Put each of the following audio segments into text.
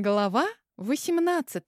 Глава 18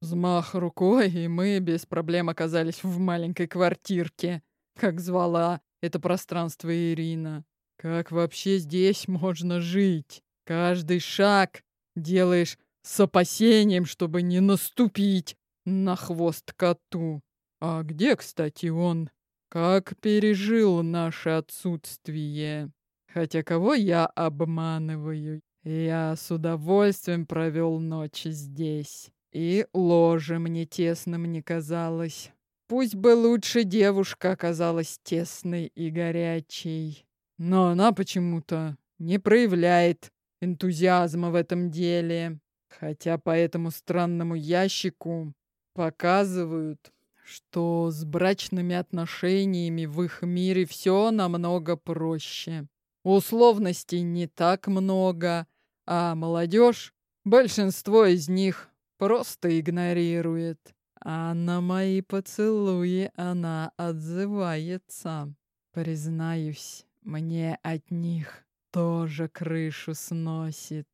Взмах рукой, и мы без проблем оказались в маленькой квартирке, как звала это пространство Ирина. Как вообще здесь можно жить? Каждый шаг делаешь с опасением, чтобы не наступить на хвост коту. А где, кстати, он? Как пережил наше отсутствие? Хотя кого я обманываю? Я с удовольствием провел ночь здесь. И ложе мне тесным не казалось. Пусть бы лучше девушка оказалась тесной и горячей. Но она почему-то не проявляет энтузиазма в этом деле. Хотя по этому странному ящику показывают, что с брачными отношениями в их мире все намного проще. Условностей не так много, а молодежь, большинство из них просто игнорирует. А на мои поцелуи она отзывается. Признаюсь, мне от них тоже крышу сносит.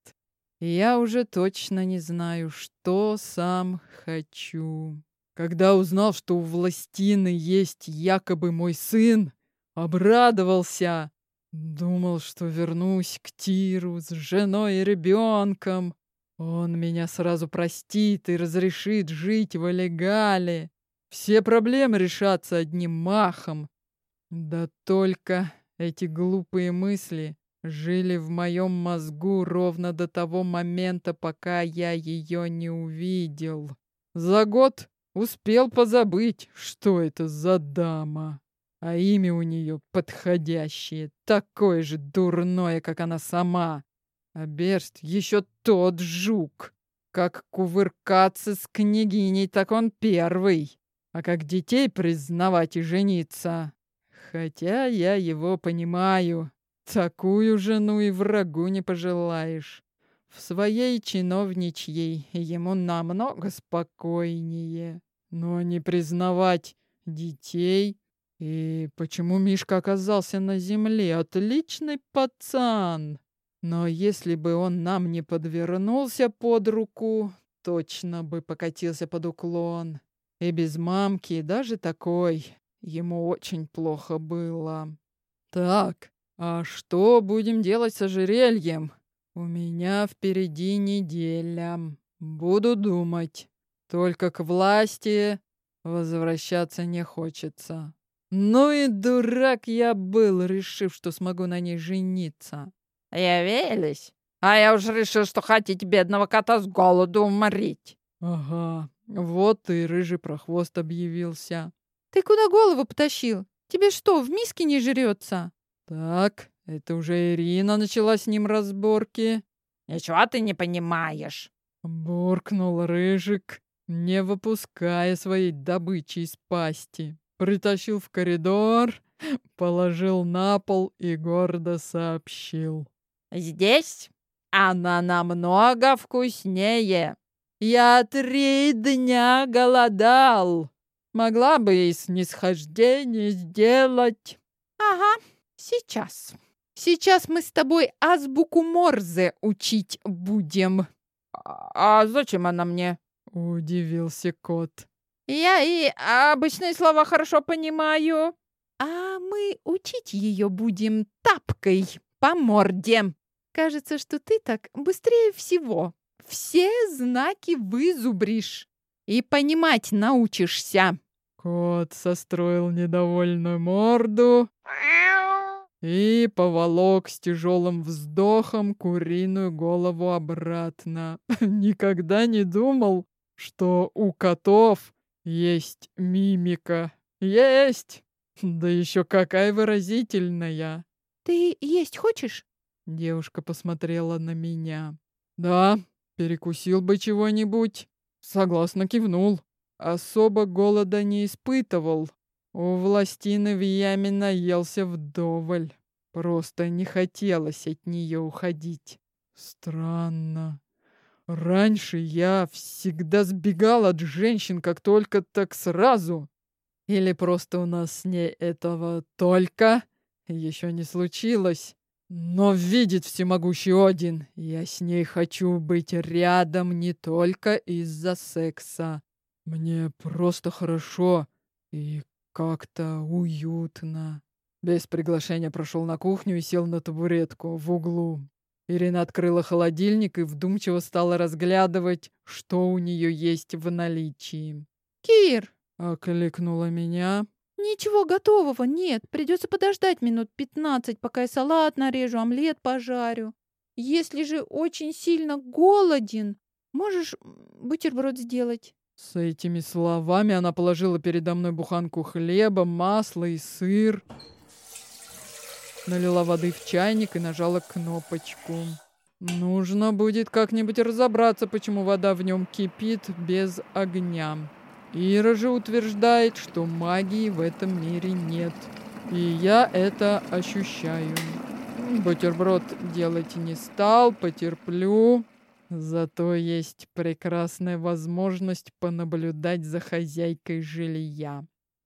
Я уже точно не знаю, что сам хочу. Когда узнал, что у Властины есть якобы мой сын, обрадовался, Думал, что вернусь к Тиру с женой и ребенком. Он меня сразу простит и разрешит жить в Олегале. Все проблемы решатся одним махом. Да только эти глупые мысли жили в моем мозгу ровно до того момента, пока я ее не увидел. За год успел позабыть, что это за дама. А имя у нее подходящее, такое же дурное, как она сама. А Берст еще тот жук. Как кувыркаться с княгиней, так он первый. А как детей признавать и жениться. Хотя я его понимаю. Такую жену и врагу не пожелаешь. В своей чиновничьей ему намного спокойнее. Но не признавать детей и почему Мишка оказался на земле? Отличный пацан. Но если бы он нам не подвернулся под руку, точно бы покатился под уклон. И без мамки даже такой ему очень плохо было. Так, а что будем делать с ожерельем? У меня впереди неделя. Буду думать. Только к власти возвращаться не хочется. Ну и дурак я был, решив, что смогу на ней жениться. Явились? А я уж решил, что хотите бедного кота с голоду уморить. Ага, вот и рыжий прохвост объявился. Ты куда голову потащил? Тебе что, в миске не жрется? Так, это уже Ирина начала с ним разборки. Ничего ты не понимаешь. Буркнул Рыжик, не выпуская своей добычи из пасти притащил в коридор, положил на пол и гордо сообщил. «Здесь она намного вкуснее. Я три дня голодал. Могла бы и снисхождение сделать». «Ага, сейчас. Сейчас мы с тобой азбуку Морзе учить будем». «А зачем она мне?» — удивился кот. Я и обычные слова хорошо понимаю. А мы учить ее будем тапкой по морде. Кажется, что ты так быстрее всего. Все знаки вызубришь и понимать научишься. Кот состроил недовольную морду и поволок с тяжелым вздохом куриную голову обратно. Никогда не думал, что у котов есть мимика. Есть! Да еще какая выразительная. Ты есть хочешь? Девушка посмотрела на меня. Да, перекусил бы чего-нибудь. Согласно кивнул. Особо голода не испытывал. У властины в яме наелся вдоволь. Просто не хотелось от нее уходить. Странно. Раньше я всегда сбегал от женщин, как только так сразу. Или просто у нас с ней этого только еще не случилось. Но видит всемогущий Один, я с ней хочу быть рядом не только из-за секса. Мне просто хорошо и как-то уютно. Без приглашения прошел на кухню и сел на табуретку в углу. Ирина открыла холодильник и вдумчиво стала разглядывать, что у нее есть в наличии. «Кир!» — окликнула меня. «Ничего готового нет. Придется подождать минут пятнадцать, пока я салат нарежу, омлет пожарю. Если же очень сильно голоден, можешь бутерброд сделать». С этими словами она положила передо мной буханку хлеба, масла и сыр. Налила воды в чайник и нажала кнопочку. Нужно будет как-нибудь разобраться, почему вода в нем кипит без огня. Ира же утверждает, что магии в этом мире нет. И я это ощущаю. Бутерброд делать не стал, потерплю. Зато есть прекрасная возможность понаблюдать за хозяйкой жилья.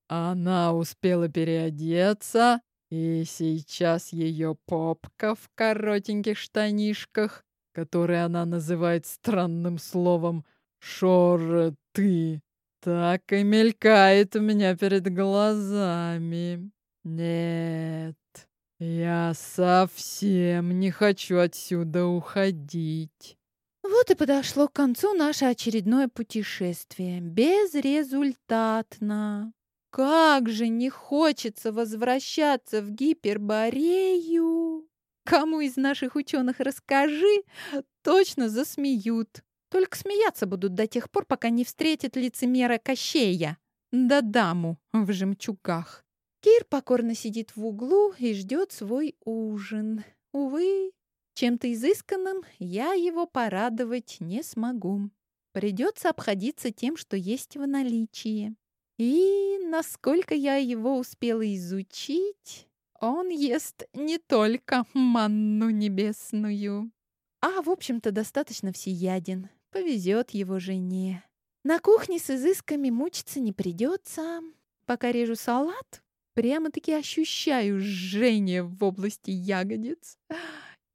Она успела переодеться, и сейчас ее попка в коротеньких штанишках, которые она называет странным словом «шорты», так и мелькает у меня перед глазами. Нет, я совсем не хочу отсюда уходить. Вот и подошло к концу наше очередное путешествие. Безрезультатно. Как же не хочется возвращаться в Гиперборею! Кому из наших ученых расскажи, точно засмеют. Только смеяться будут до тех пор, пока не встретят лицемера Кощея, да даму в жемчугах. Кир покорно сидит в углу и ждет свой ужин. Увы, чем-то изысканным я его порадовать не смогу. Придется обходиться тем, что есть в наличии. И, насколько я его успела изучить, он ест не только манну небесную, а, в общем-то, достаточно всеяден. Повезет его жене. На кухне с изысками мучиться не придется. Пока режу салат, прямо-таки ощущаю жжение в области ягодиц.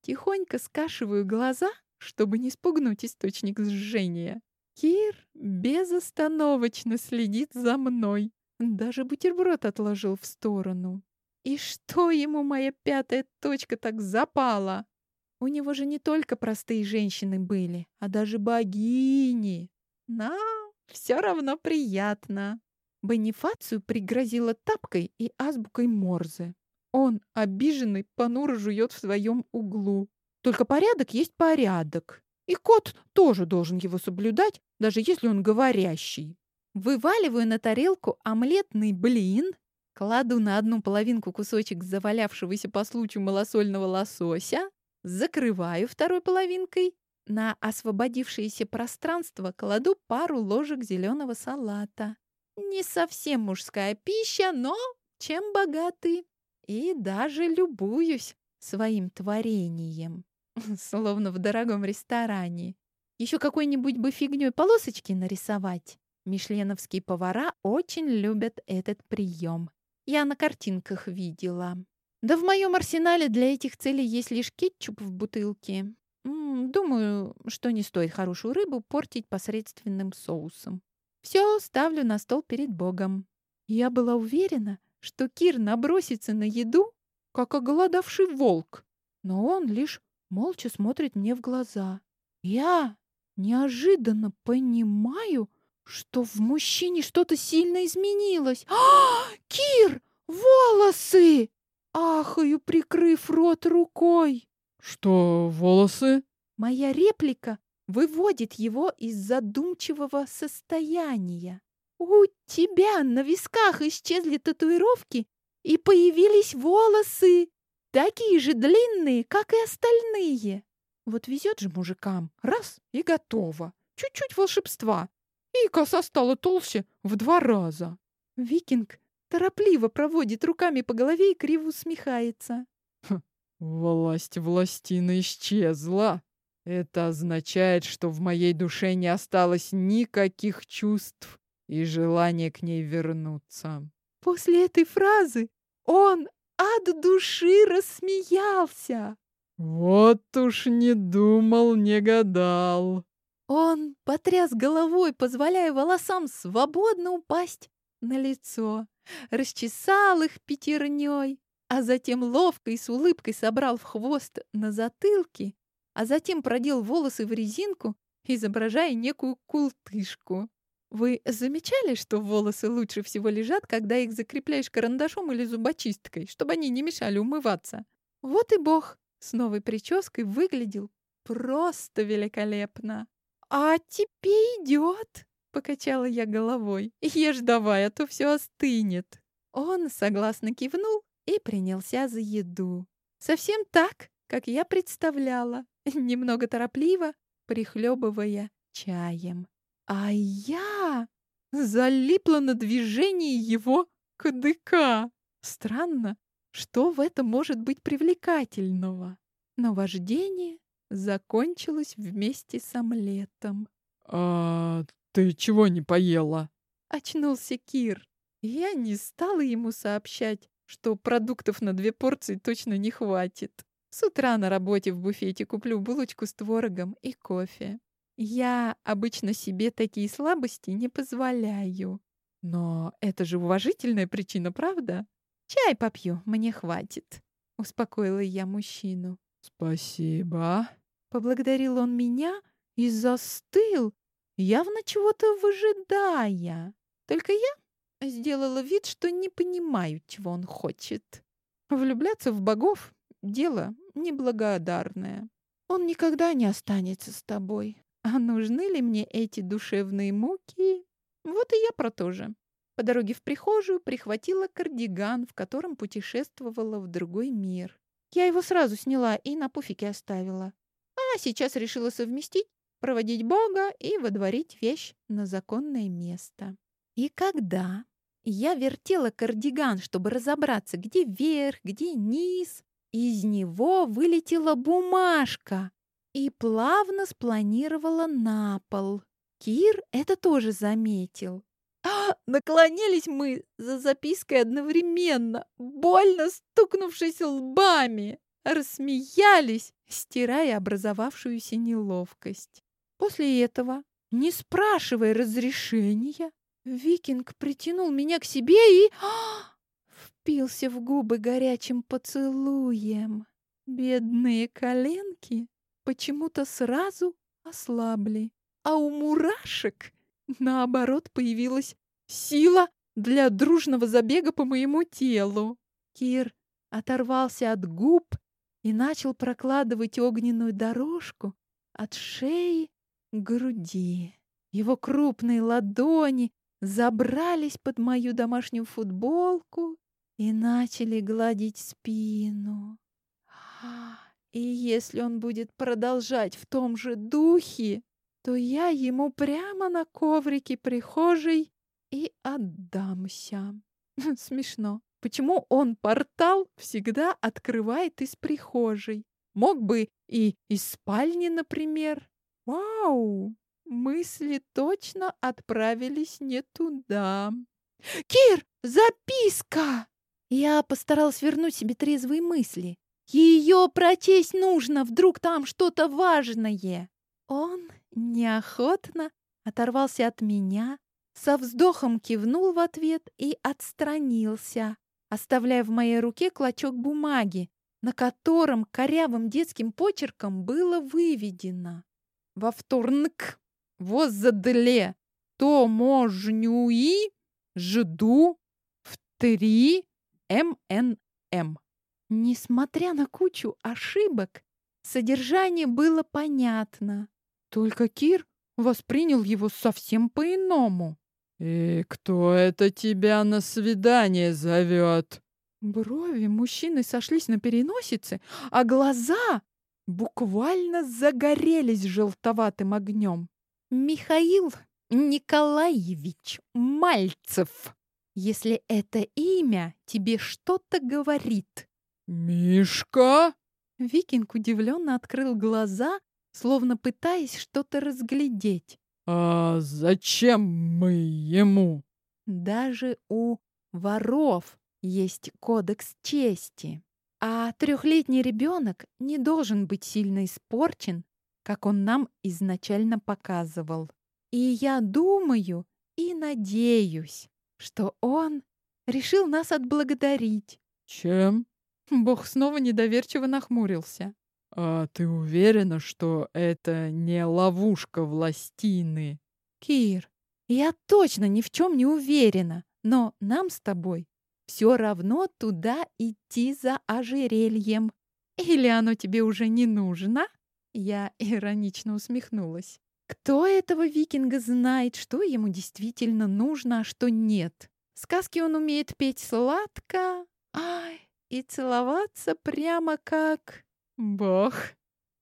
Тихонько скашиваю глаза, чтобы не спугнуть источник сжения. Кир безостановочно следит за мной. Даже бутерброд отложил в сторону. И что ему моя пятая точка так запала? У него же не только простые женщины были, а даже богини. Но все равно приятно. Бонифацию пригрозила тапкой и азбукой Морзе. Он, обиженный, понуро жует в своем углу. Только порядок есть порядок. И кот тоже должен его соблюдать, даже если он говорящий. Вываливаю на тарелку омлетный блин, кладу на одну половинку кусочек завалявшегося по случаю малосольного лосося, закрываю второй половинкой, на освободившееся пространство кладу пару ложек зеленого салата. Не совсем мужская пища, но чем богаты. И даже любуюсь своим творением. Словно в дорогом ресторане. Еще какой-нибудь бы фигней полосочки нарисовать. Мишленовские повара очень любят этот прием. Я на картинках видела. Да в моем арсенале для этих целей есть лишь кетчуп в бутылке. М -м, думаю, что не стоит хорошую рыбу портить посредственным соусом. Все ставлю на стол перед Богом. Я была уверена, что Кир набросится на еду, как оголодавший волк. Но он лишь молча смотрит мне в глаза. Я неожиданно понимаю, что в мужчине что-то сильно изменилось. А, Кир, волосы! Ахаю, прикрыв рот рукой. Что, волосы? Моя реплика выводит его из задумчивого состояния. У тебя на висках исчезли татуировки и появились волосы. Такие же длинные, как и остальные. Вот везет же мужикам. Раз — и готово. Чуть-чуть волшебства. И коса стала толще в два раза. Викинг торопливо проводит руками по голове и криво усмехается. Хм, власть властина исчезла. Это означает, что в моей душе не осталось никаких чувств и желания к ней вернуться. После этой фразы он от души рассмеялся. Вот уж не думал, не гадал. Он потряс головой, позволяя волосам свободно упасть на лицо, расчесал их пятерней, а затем ловко и с улыбкой собрал в хвост на затылке, а затем продел волосы в резинку, изображая некую култышку. Вы замечали, что волосы лучше всего лежат, когда их закрепляешь карандашом или зубочисткой, чтобы они не мешали умываться? Вот и бог с новой прической выглядел просто великолепно. «А тебе идет!» — покачала я головой. «Ешь давай, а то все остынет!» Он согласно кивнул и принялся за еду. Совсем так, как я представляла, немного торопливо, прихлебывая чаем. А я залипла на движении его кадыка. Странно, что в этом может быть привлекательного? Но вождение закончилось вместе с омлетом. «А ты чего не поела?» Очнулся Кир. Я не стала ему сообщать, что продуктов на две порции точно не хватит. С утра на работе в буфете куплю булочку с творогом и кофе. Я обычно себе такие слабости не позволяю. Но это же уважительная причина, правда? Чай попью, мне хватит. Успокоила я мужчину. Спасибо. Поблагодарил он меня и застыл, явно чего-то выжидая. Только я сделала вид, что не понимаю, чего он хочет. Влюбляться в богов — дело неблагодарное. Он никогда не останется с тобой. А нужны ли мне эти душевные муки? Вот и я про то же. По дороге в прихожую прихватила кардиган, в котором путешествовала в другой мир. Я его сразу сняла и на пуфике оставила. А сейчас решила совместить, проводить Бога и водворить вещь на законное место. И когда я вертела кардиган, чтобы разобраться, где верх, где низ, из него вылетела бумажка, и плавно спланировала на пол. Кир это тоже заметил. А, наклонились мы за запиской одновременно, больно стукнувшись лбами. Рассмеялись, стирая образовавшуюся неловкость. После этого, не спрашивая разрешения, викинг притянул меня к себе и а, впился в губы горячим поцелуем. Бедные коленки почему-то сразу ослабли, а у мурашек, наоборот, появилась сила для дружного забега по моему телу. Кир оторвался от губ и начал прокладывать огненную дорожку от шеи к груди. Его крупные ладони забрались под мою домашнюю футболку и начали гладить спину. И если он будет продолжать в том же духе, то я ему прямо на коврике прихожей и отдамся. Смешно. Почему он портал всегда открывает из прихожей? Мог бы и из спальни, например. Вау! Мысли точно отправились не туда. «Кир, записка!» Я постаралась вернуть себе трезвые мысли. Ее прочесть нужно, вдруг там что-то важное. Он неохотно оторвался от меня, со вздохом кивнул в ответ и отстранился, оставляя в моей руке клочок бумаги, на котором корявым детским почерком было выведено. Во вторник воздадле таможнюи жду в три МНМ. Несмотря на кучу ошибок, содержание было понятно. Только Кир воспринял его совсем по-иному. «И кто это тебя на свидание зовет?» Брови мужчины сошлись на переносице, а глаза буквально загорелись желтоватым огнем. «Михаил Николаевич Мальцев, если это имя тебе что-то говорит, «Мишка?» Викинг удивленно открыл глаза, словно пытаясь что-то разглядеть. «А зачем мы ему?» Даже у воров есть кодекс чести. А трехлетний ребенок не должен быть сильно испорчен, как он нам изначально показывал. И я думаю и надеюсь, что он решил нас отблагодарить. Чем? Бог снова недоверчиво нахмурился. А ты уверена, что это не ловушка властины? Кир, я точно ни в чем не уверена, но нам с тобой все равно туда идти за ожерельем. Или оно тебе уже не нужно? Я иронично усмехнулась. Кто этого викинга знает, что ему действительно нужно, а что нет? Сказки он умеет петь сладко, ай, и целоваться прямо как... Бог.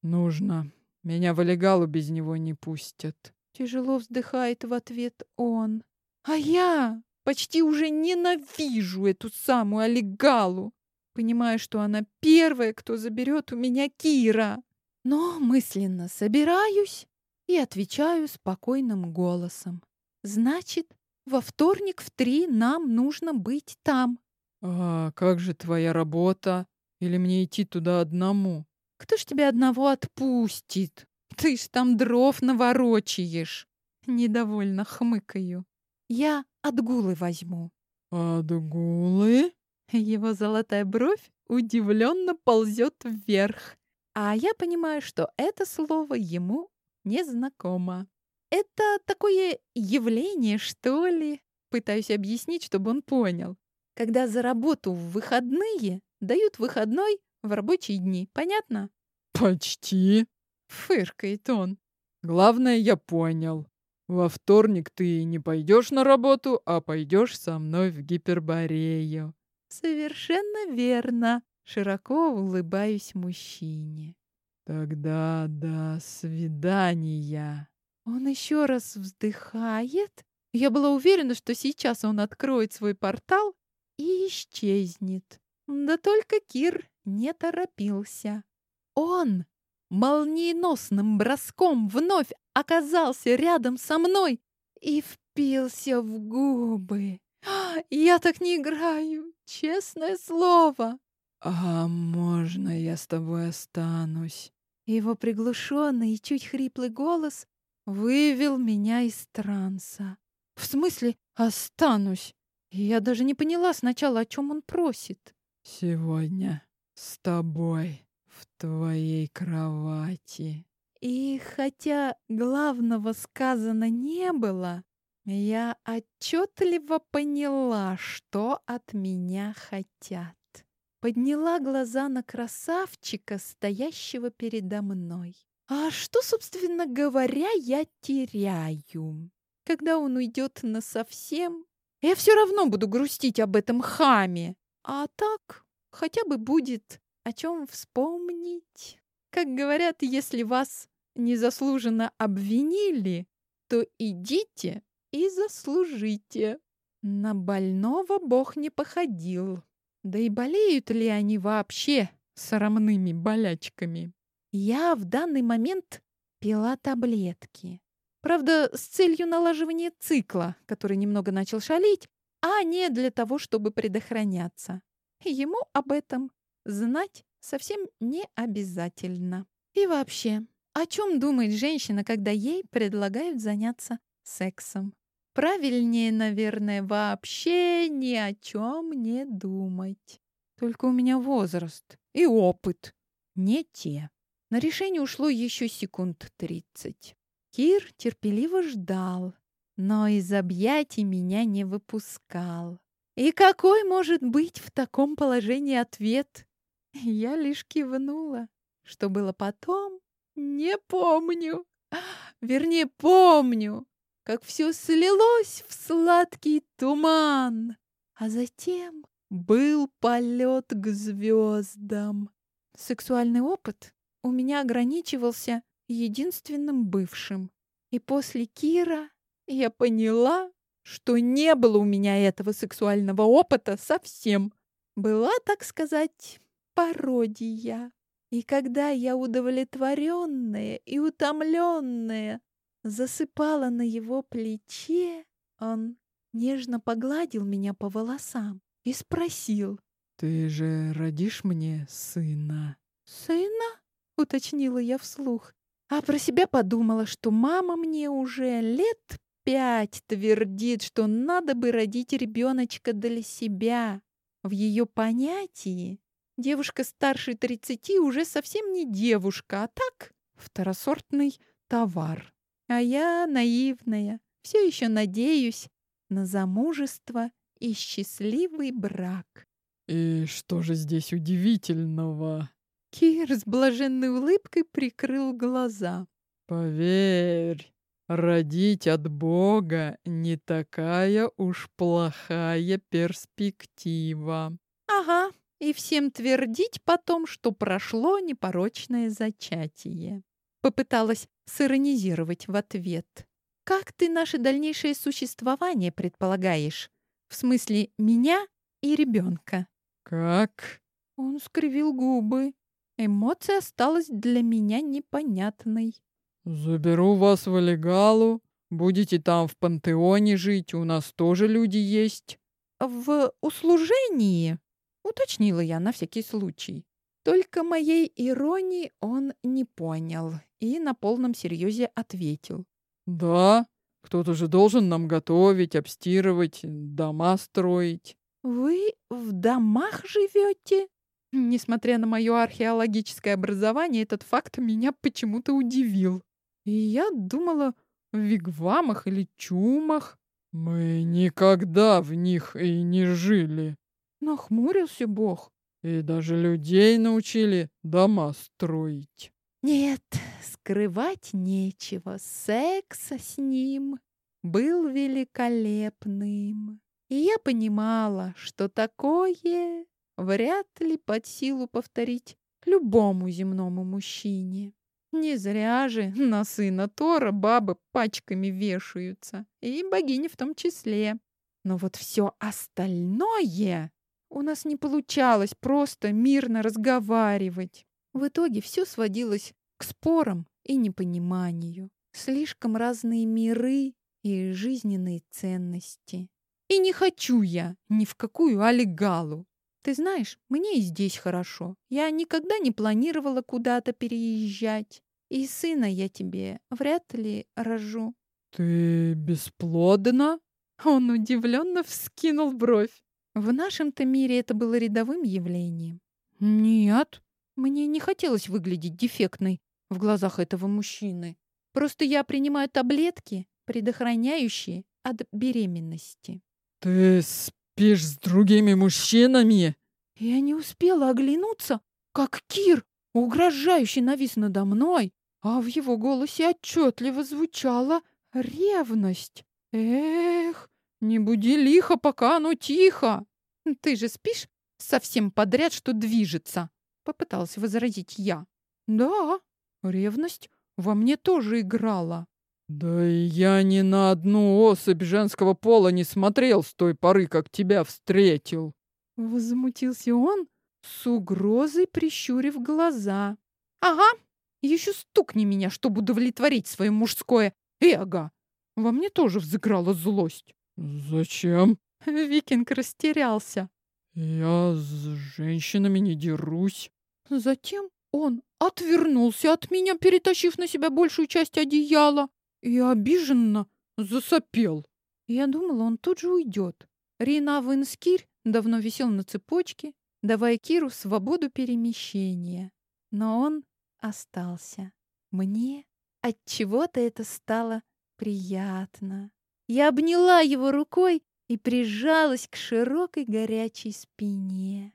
Нужно. Меня в олегалу без него не пустят. Тяжело вздыхает в ответ он. А я почти уже ненавижу эту самую олегалу. Понимаю, что она первая, кто заберет у меня Кира. Но мысленно собираюсь и отвечаю спокойным голосом. Значит, во вторник в три нам нужно быть там. А как же твоя работа? Или мне идти туда одному? Кто ж тебя одного отпустит? Ты ж там дров наворочаешь. Недовольно хмыкаю. Я отгулы возьму. Отгулы? Его золотая бровь удивленно ползет вверх. А я понимаю, что это слово ему незнакомо. Это такое явление, что ли? Пытаюсь объяснить, чтобы он понял. Когда за работу в выходные дают выходной в рабочие дни. Понятно? Почти. Фыркает он. Главное, я понял. Во вторник ты не пойдешь на работу, а пойдешь со мной в гиперборею. Совершенно верно. Широко улыбаюсь мужчине. Тогда до свидания. Он еще раз вздыхает. Я была уверена, что сейчас он откроет свой портал и исчезнет. Да только Кир не торопился. Он молниеносным броском вновь оказался рядом со мной и впился в губы. Я так не играю, честное слово. А можно я с тобой останусь? Его приглушенный и чуть хриплый голос вывел меня из транса. В смысле останусь? Я даже не поняла сначала, о чем он просит. Сегодня с тобой в твоей кровати. И хотя главного сказано не было, я отчетливо поняла, что от меня хотят. Подняла глаза на красавчика, стоящего передо мной. А что, собственно говоря, я теряю? Когда он уйдет насовсем, я все равно буду грустить об этом хаме. А так хотя бы будет о чем вспомнить. Как говорят, если вас незаслуженно обвинили, то идите и заслужите. На больного Бог не походил. Да и болеют ли они вообще срамными болячками? Я в данный момент пила таблетки. Правда, с целью налаживания цикла, который немного начал шалить, а не для того, чтобы предохраняться. Ему об этом знать совсем не обязательно. И вообще, о чем думает женщина, когда ей предлагают заняться сексом? Правильнее, наверное, вообще ни о чем не думать. Только у меня возраст и опыт не те. На решение ушло еще секунд тридцать. Кир терпеливо ждал, но из объятий меня не выпускал. И какой может быть в таком положении ответ? Я лишь кивнула. Что было потом, не помню. Вернее, помню, как все слилось в сладкий туман. А затем был полет к звездам. Сексуальный опыт у меня ограничивался единственным бывшим. И после Кира я поняла, что не было у меня этого сексуального опыта совсем. Была, так сказать, пародия. И когда я удовлетворенная и утомленная засыпала на его плече, он нежно погладил меня по волосам и спросил, Ты же родишь мне сына. Сына? Уточнила я вслух. А про себя подумала, что мама мне уже лет пять твердит, что надо бы родить ребеночка для себя. В ее понятии девушка старше тридцати уже совсем не девушка, а так второсортный товар. А я наивная, все еще надеюсь на замужество и счастливый брак. И что же здесь удивительного? Кир с блаженной улыбкой прикрыл глаза. Поверь, родить от Бога не такая уж плохая перспектива. Ага, и всем твердить потом, что прошло непорочное зачатие. Попыталась сиронизировать в ответ. Как ты наше дальнейшее существование предполагаешь? В смысле, меня и ребенка? Как? Он скривил губы. Эмоция осталась для меня непонятной. Заберу вас в Олегалу. Будете там в пантеоне жить, у нас тоже люди есть. В услужении, уточнила я на всякий случай. Только моей иронии он не понял и на полном серьезе ответил. Да, кто-то же должен нам готовить, обстирывать, дома строить. Вы в домах живете? Несмотря на мое археологическое образование, этот факт меня почему-то удивил. И я думала в вигвамах или чумах. Мы никогда в них и не жили. Нахмурился Бог. И даже людей научили дома строить. Нет, скрывать нечего. Секс с ним был великолепным. И я понимала, что такое вряд ли под силу повторить любому земному мужчине. Не зря же на сына Тора бабы пачками вешаются, и богини в том числе. Но вот все остальное у нас не получалось просто мирно разговаривать. В итоге все сводилось к спорам и непониманию. Слишком разные миры и жизненные ценности. И не хочу я ни в какую олигалу. Ты знаешь, мне и здесь хорошо. Я никогда не планировала куда-то переезжать. И сына я тебе вряд ли рожу. Ты бесплодна? Он удивленно вскинул бровь. В нашем-то мире это было рядовым явлением. Нет, мне не хотелось выглядеть дефектной в глазах этого мужчины. Просто я принимаю таблетки, предохраняющие от беременности. Ты спишь с другими мужчинами? Я не успела оглянуться, как Кир угрожающе навис надо мной, а в его голосе отчетливо звучала ревность. Эх, не буди лихо, пока оно тихо. Ты же спишь совсем подряд, что движется, попыталась возразить я. Да, ревность во мне тоже играла. Да и я ни на одну особь женского пола не смотрел с той поры, как тебя встретил. Возмутился он, с угрозой прищурив глаза. Ага, еще стукни меня, чтобы удовлетворить свое мужское эго. Во мне тоже взыграла злость. Зачем? Викинг растерялся. Я с женщинами не дерусь. Затем он отвернулся от меня, перетащив на себя большую часть одеяла и обиженно засопел. Я думала, он тут же уйдет. Рина Винскирь давно висел на цепочке, давая Киру свободу перемещения. Но он остался. Мне от чего-то это стало приятно. Я обняла его рукой и прижалась к широкой горячей спине.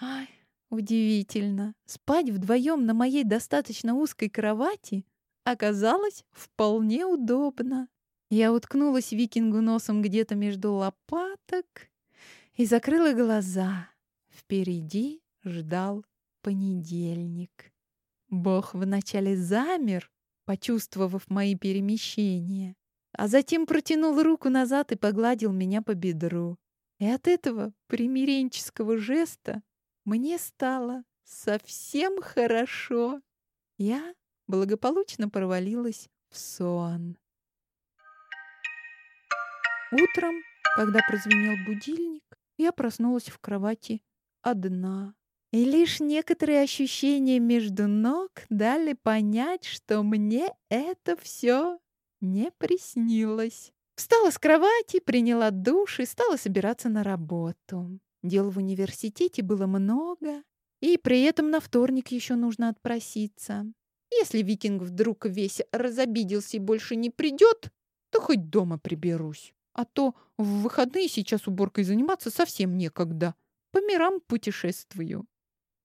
Ай, удивительно. Спать вдвоем на моей достаточно узкой кровати оказалось вполне удобно. Я уткнулась викингу носом где-то между лопаток и закрыла глаза. Впереди ждал понедельник. Бог вначале замер, почувствовав мои перемещения, а затем протянул руку назад и погладил меня по бедру. И от этого примиренческого жеста мне стало совсем хорошо. Я благополучно провалилась в сон. Утром, когда прозвенел будильник, я проснулась в кровати одна. И лишь некоторые ощущения между ног дали понять, что мне это все не приснилось. Встала с кровати, приняла душ и стала собираться на работу. Дел в университете было много, и при этом на вторник еще нужно отпроситься. Если викинг вдруг весь разобиделся и больше не придет, то хоть дома приберусь. А то в выходные сейчас уборкой заниматься совсем некогда. По мирам путешествую.